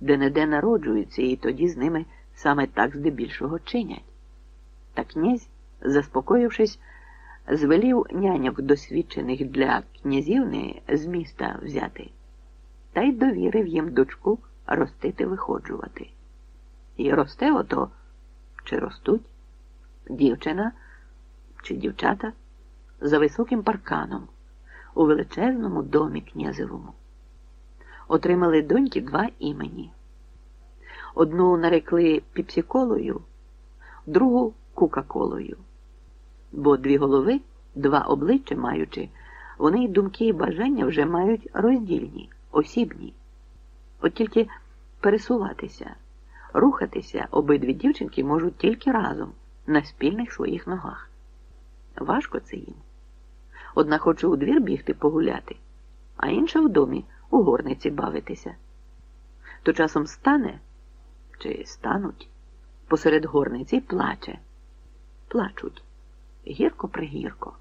де неде народжуються, і тоді з ними саме так здебільшого чинять. Та князь, заспокоївшись, звелів няньок досвідчених для князівни з міста взяти, та й довірив їм дочку ростити виходжувати. І росте ото чи ростуть дівчина чи дівчата за високим парканом у величезному домі князевому. Отримали доньки два імені. Одну нарекли піпсіколою, другу кукаколою. Бо дві голови, два обличчя маючи, вони й думки і бажання вже мають роздільні, осібні. От тільки пересуватися, рухатися обидві дівчинки можуть тільки разом на спільних своїх ногах. Важко це їм. Одна хоче у двір бігти погуляти, а інша в домі у горниці бавитися. То часом стане чи стануть посеред горниці плаче. Плачуть гірко пригірко.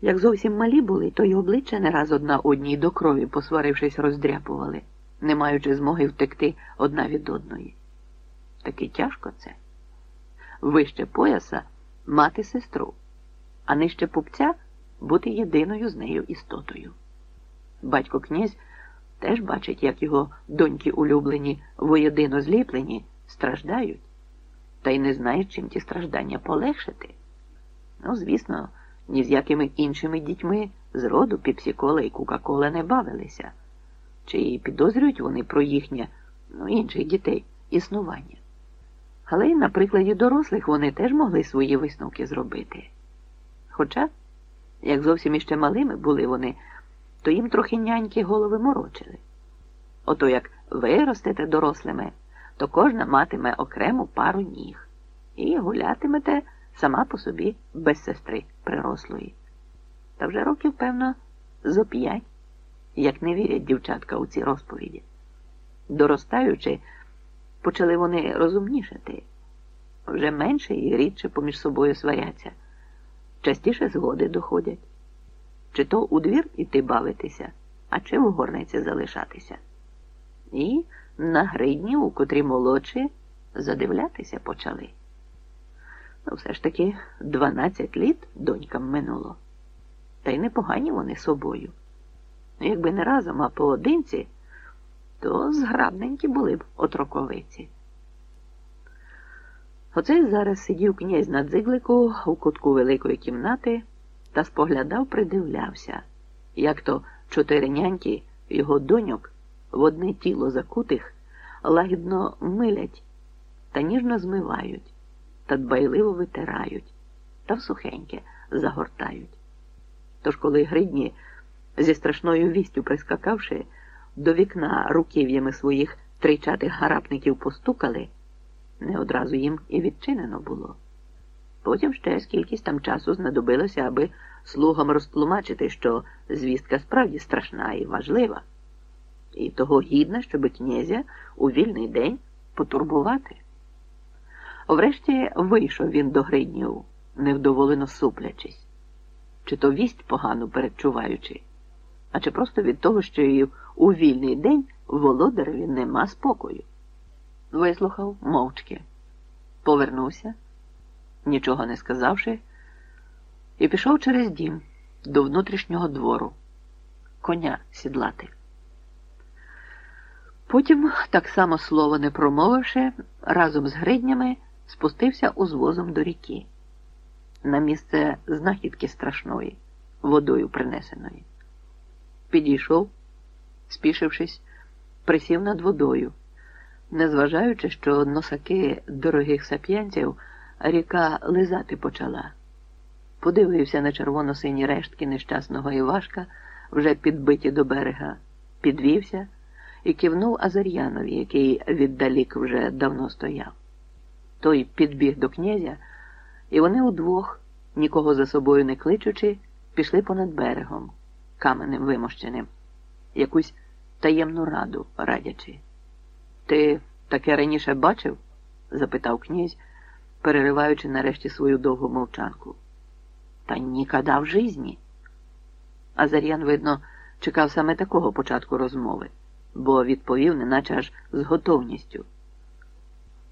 Як зовсім малі були, то й обличчя не раз одна одній до крові, посварившись, роздряпували, не маючи змоги втекти одна від одної. Таки тяжко це. Вище пояса мати сестру, а нижче пупця бути єдиною з нею істотою. Батько князь теж бачить, як його доньки улюблені, воєдино зліплені, страждають, та й не знає, чим ті страждання полегшити. Ну, звісно, ні з якими іншими дітьми з роду піпсікола і кука-кола не бавилися, чи підозрюють вони про їхнє, ну, інших дітей, існування. Але й на прикладі дорослих вони теж могли свої висновки зробити. Хоча, як зовсім іще малими були вони, то їм трохи няньки голови морочили. Ото як виростете дорослими, то кожна матиме окрему пару ніг і гулятимете сама по собі без сестри прирослої. Та вже років, певно, зо п'ять, як не вірять дівчатка у ці розповіді. Доростаючи, почали вони розумнішати, вже менше і рідше поміж собою сваряться, частіше згоди доходять. Чи то у двір іти бавитися, а чи в горниці залишатися. І на гридні, у котрі молодші, задивлятися почали. Ну, все ж таки 12 літ донькам минуло. Та й непогані вони собою. Якби не разом, а поодинці, то зграбненькі були б отроковиці. Оце зараз сидів князь на дзиглику у кутку великої кімнати та споглядав, придивлявся, як то чотири няньки його доньок в одне тіло закутих лагідно милять та ніжно змивають, та дбайливо витирають, та в сухеньке загортають. Тож, коли гридні, зі страшною вістю прискакавши, до вікна руків'ями своїх тричатих гарапників постукали, не одразу їм і відчинено було. Потім ще скількись там часу знадобилося, аби слугам розтлумачити, що звістка справді страшна і важлива, і того гідна, щоб князя у вільний день потурбувати. Врешті вийшов він до гриднів, невдоволено суплячись, чи то вість погано передчуваючи, а чи просто від того, що і у вільний день володареві нема спокою. Вислухав мовчки, повернувся, нічого не сказавши, і пішов через дім до внутрішнього двору, коня сідлати. Потім, так само слово не промовивши, разом з гриднями спустився узвозом до ріки, на місце знахідки страшної, водою принесеної. Підійшов, спішившись, присів над водою, незважаючи, що носаки дорогих сап'янців ріка лизати почала. Подивився на червоно-сині рештки нещасного Івашка, вже підбиті до берега, підвівся і кивнув Азар'янові, який віддалік вже давно стояв. Той підбіг до князя, і вони удвох, нікого за собою не кличучи, пішли понад берегом, каменем вимощеним, якусь таємну раду радячи. Ти таке раніше бачив? запитав князь, перериваючи нарешті свою довгу мовчанку. Та ніколи в житті. Азар'ян, видно, чекав саме такого початку розмови. бо відповів, неначе аж з готовністю.